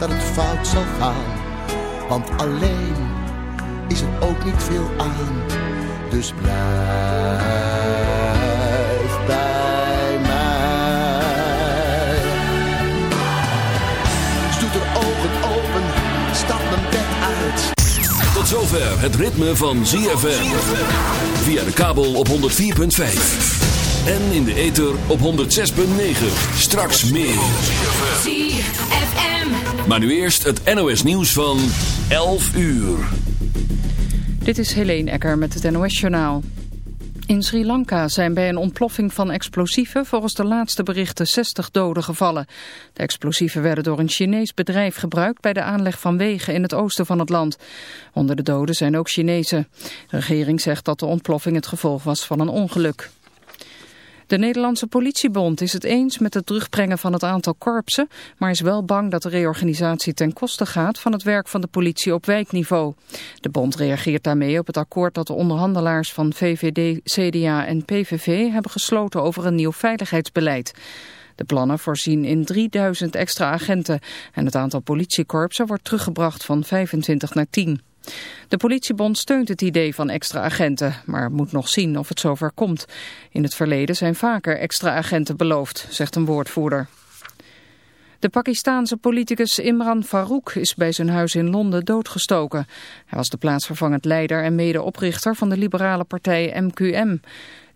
dat het fout zal gaan, want alleen is er ook niet veel aan. Dus blijf bij mij. Stoet er ogen open, stap mijn bed uit. Tot zover het ritme van ZFM. Via de kabel op 104.5. En in de ether op 106.9. Straks meer. ZFM. Maar nu eerst het NOS nieuws van 11 uur. Dit is Helene Ecker met het NOS-journaal. In Sri Lanka zijn bij een ontploffing van explosieven volgens de laatste berichten 60 doden gevallen. De explosieven werden door een Chinees bedrijf gebruikt bij de aanleg van wegen in het oosten van het land. Onder de doden zijn ook Chinezen. De regering zegt dat de ontploffing het gevolg was van een ongeluk. De Nederlandse politiebond is het eens met het terugbrengen van het aantal korpsen, maar is wel bang dat de reorganisatie ten koste gaat van het werk van de politie op wijkniveau. De bond reageert daarmee op het akkoord dat de onderhandelaars van VVD, CDA en PVV hebben gesloten over een nieuw veiligheidsbeleid. De plannen voorzien in 3000 extra agenten en het aantal politiekorpsen wordt teruggebracht van 25 naar 10. De politiebond steunt het idee van extra agenten, maar moet nog zien of het zover komt. In het verleden zijn vaker extra agenten beloofd, zegt een woordvoerder. De Pakistaanse politicus Imran Farouk is bij zijn huis in Londen doodgestoken. Hij was de plaatsvervangend leider en medeoprichter van de liberale partij MQM.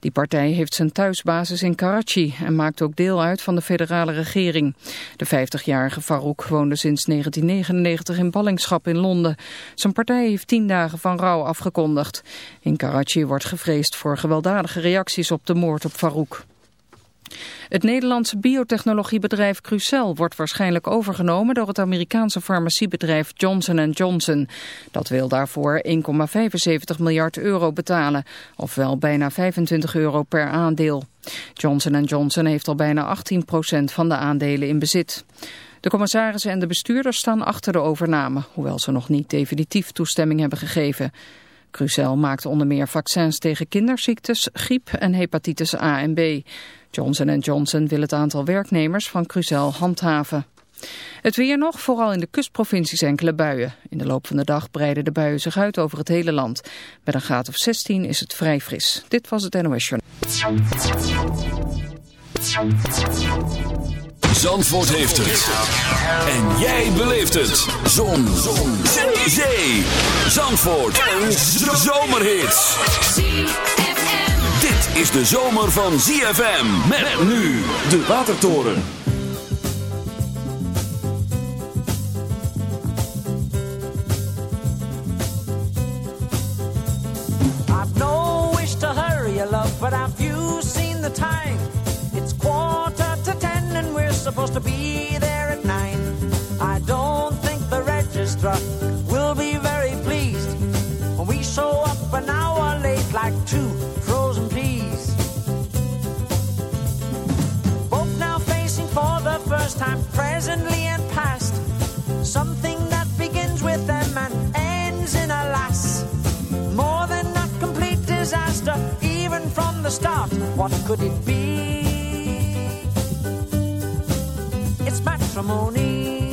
Die partij heeft zijn thuisbasis in Karachi en maakt ook deel uit van de federale regering. De 50-jarige Farouk woonde sinds 1999 in ballingschap in Londen. Zijn partij heeft tien dagen van rouw afgekondigd. In Karachi wordt gevreesd voor gewelddadige reacties op de moord op Farouk. Het Nederlandse biotechnologiebedrijf Crucel wordt waarschijnlijk overgenomen door het Amerikaanse farmaciebedrijf Johnson Johnson. Dat wil daarvoor 1,75 miljard euro betalen, ofwel bijna 25 euro per aandeel. Johnson Johnson heeft al bijna 18 procent van de aandelen in bezit. De commissarissen en de bestuurders staan achter de overname, hoewel ze nog niet definitief toestemming hebben gegeven. Crucel maakt onder meer vaccins tegen kinderziektes, griep en hepatitis A en B. Johnson Johnson wil het aantal werknemers van Crucel handhaven. Het weer nog, vooral in de kustprovincies enkele buien. In de loop van de dag breiden de buien zich uit over het hele land. Met een graad of 16 is het vrij fris. Dit was het NOS Journal. Zandvoort heeft het. En jij beleeft het. Zon. Zon. Zee. Zee. Zandvoort. Een zomerhit. Is de zomer van ZFM. Met nu de Watertoren. I've no wish to hurry you, love, but have you seen the time? It's quarter to ten and we're supposed to be there at nine. I don't think the registrar the start. What could it be? It's matrimony.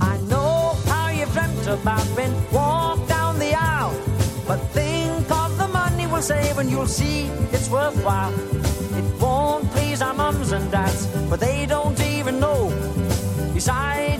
I know how you dreamt about when walk down the aisle, but think of the money we'll save and you'll see it's worthwhile. It won't please our mums and dads, but they don't even know. Besides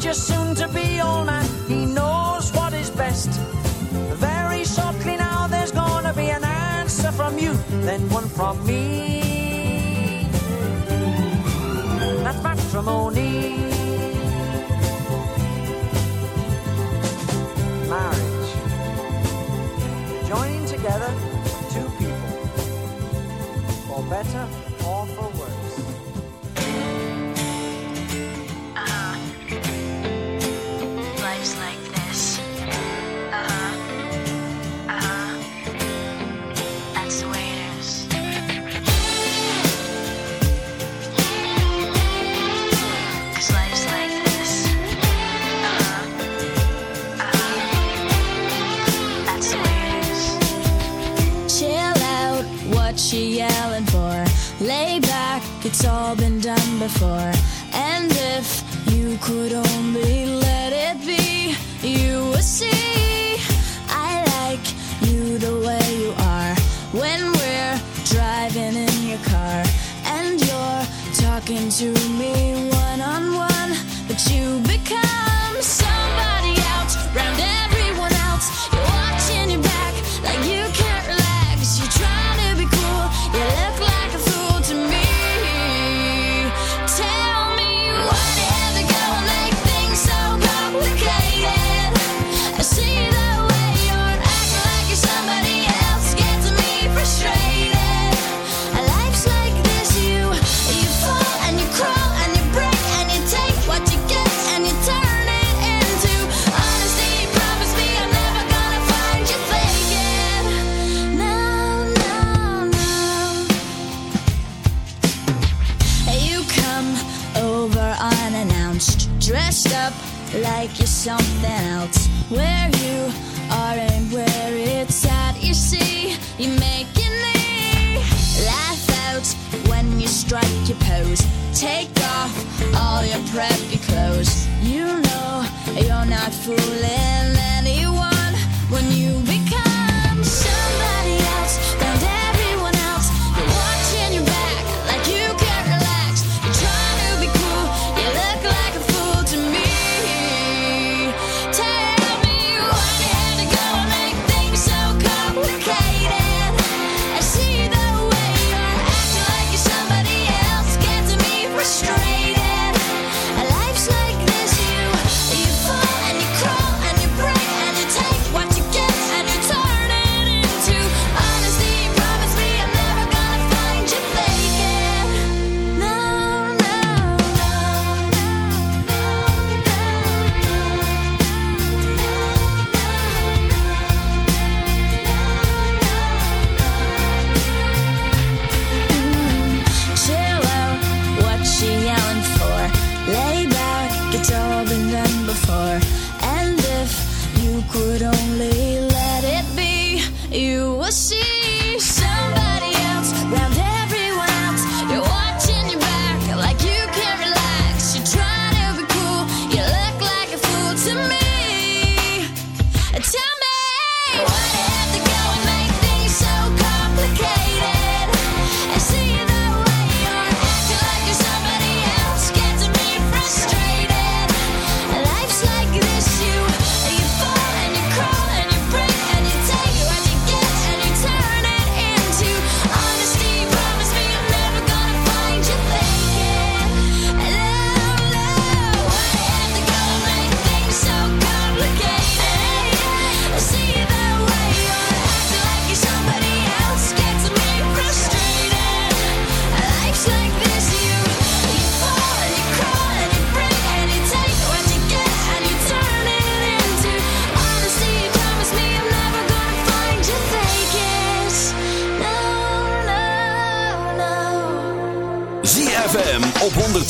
Just soon to be old man. He knows what is best. Very shortly now, there's gonna be an answer from you, then one from me. That's matrimony. like pose. Take off all your preppy clothes. You know you're not fooling anyone when you.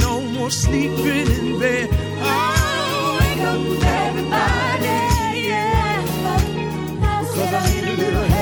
No more sleeping in bed. Oh, wake up, everybody. Yeah. Cause I need a little help.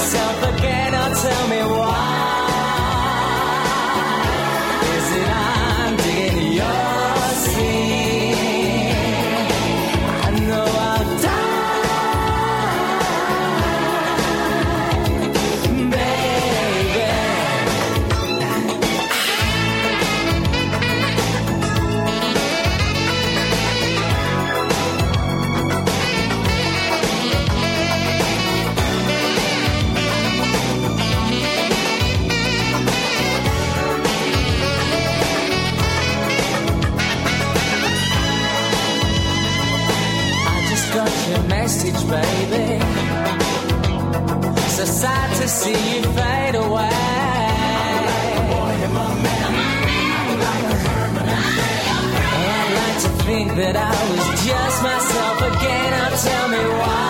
myself again or tell me why. to see you fade away. I'm a boy in my man. I'm like a hermit. I like to think that I was just myself again. Now tell me why.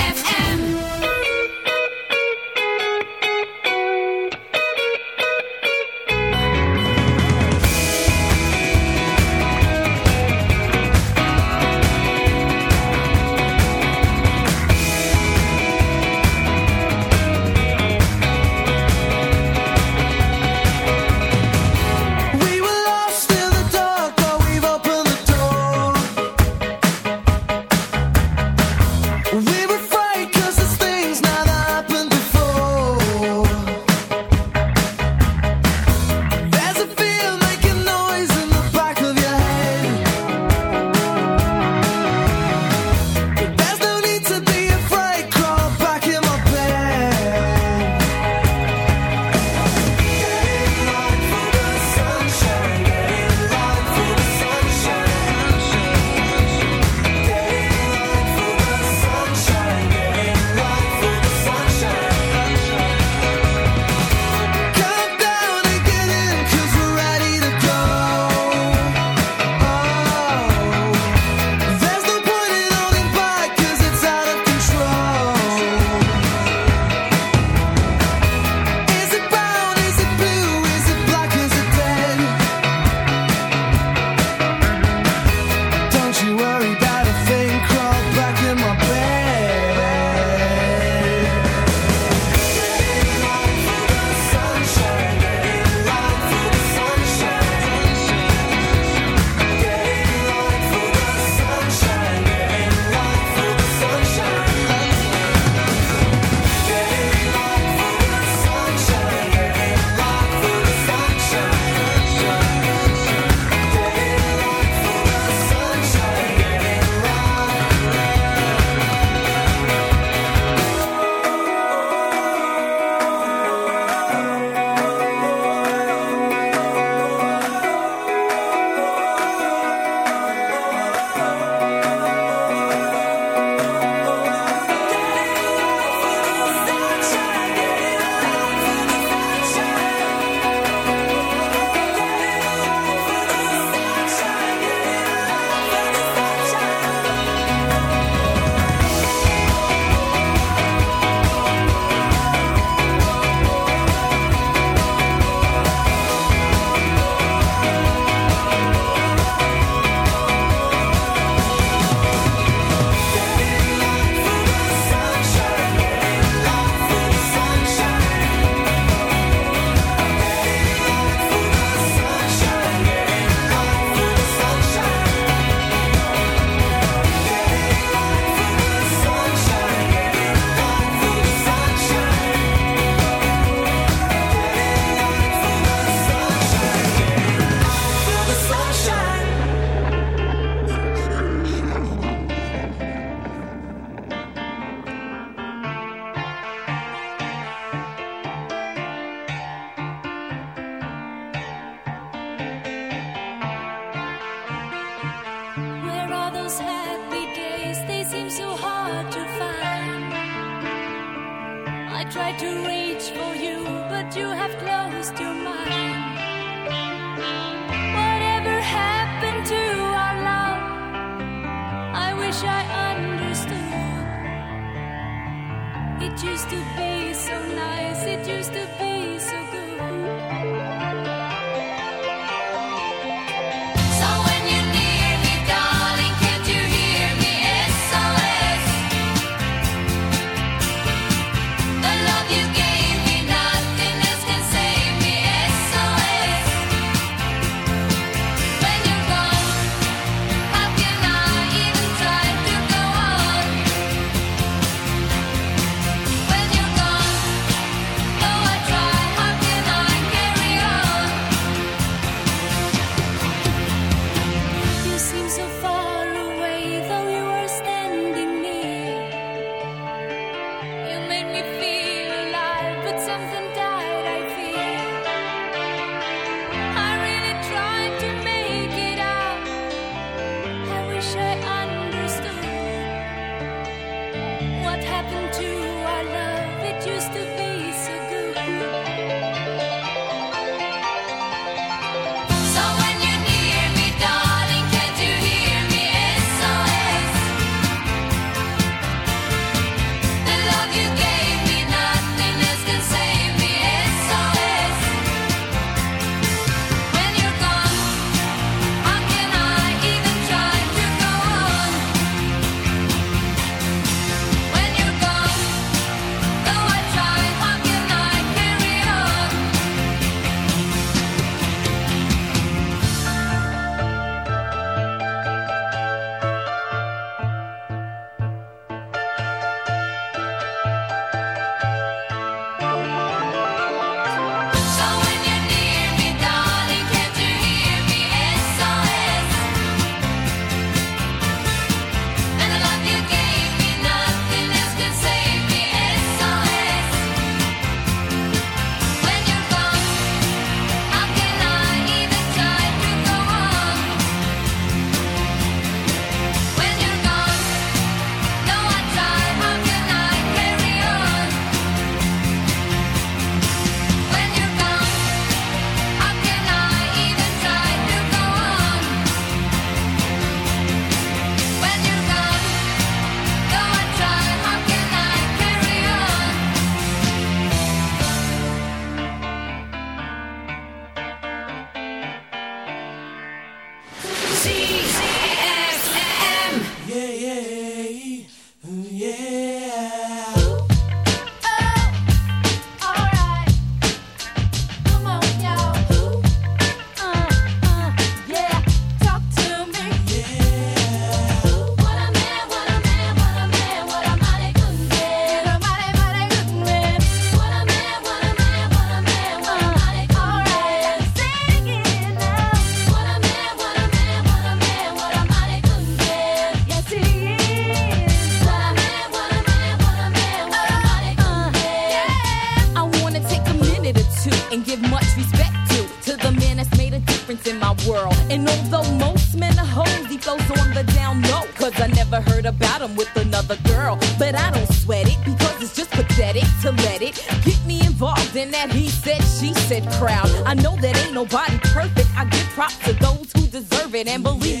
he said, she said crowd. I know that ain't nobody perfect. I give props to those who deserve it and believe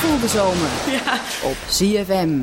voel de zomer. Ja. Op CFM.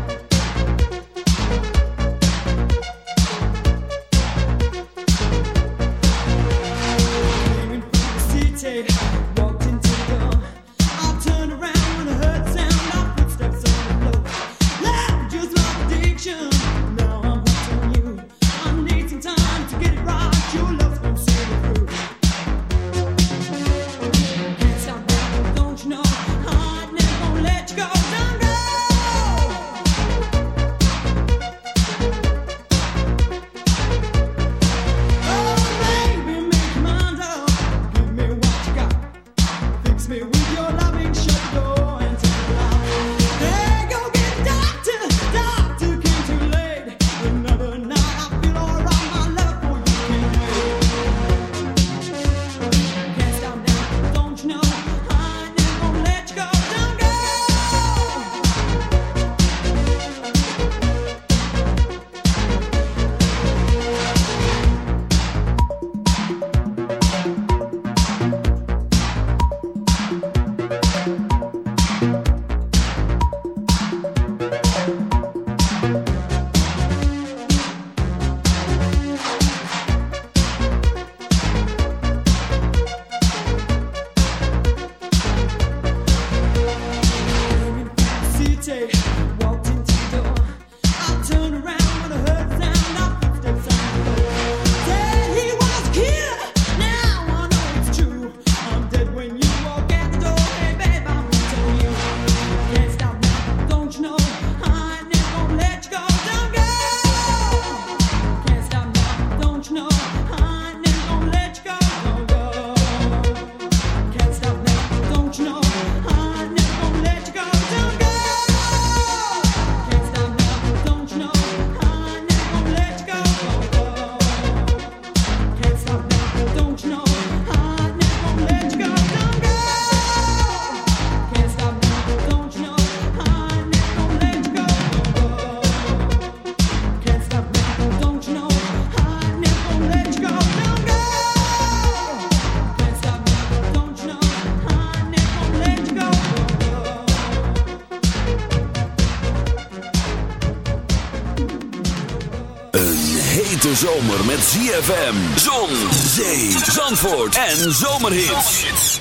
Zomer met ZFM, zon, zee, zandvoort en zomerhits.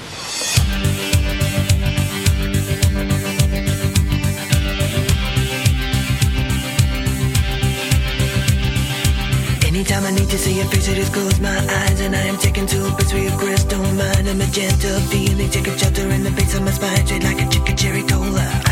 Anytime I need to see face, I just close my eyes and I am taken to a place where crystal mind a magenta feeling. Take a shelter in the base of my spine, straight like a chicken cherry cola.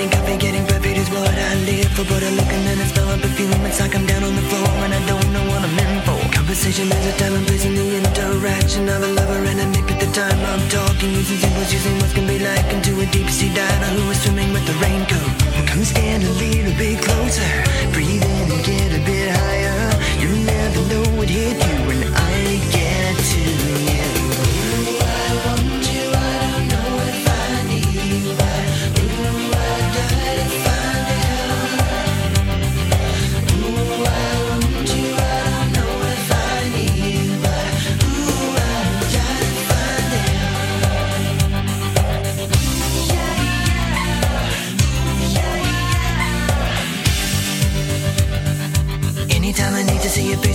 Getting coffee, getting perfect is what I live for. But I look and then I smell a perfume. It's like I'm down on the floor and I don't know what I'm in for. Conversation is a time and place in the interaction of a lover and a mate. At the time I'm talking, using symbols, using what can be like into a deep sea diver who is swimming with the raincoat. Come stand a little bit closer, breathe in and get a bit higher. You'll never know what hit you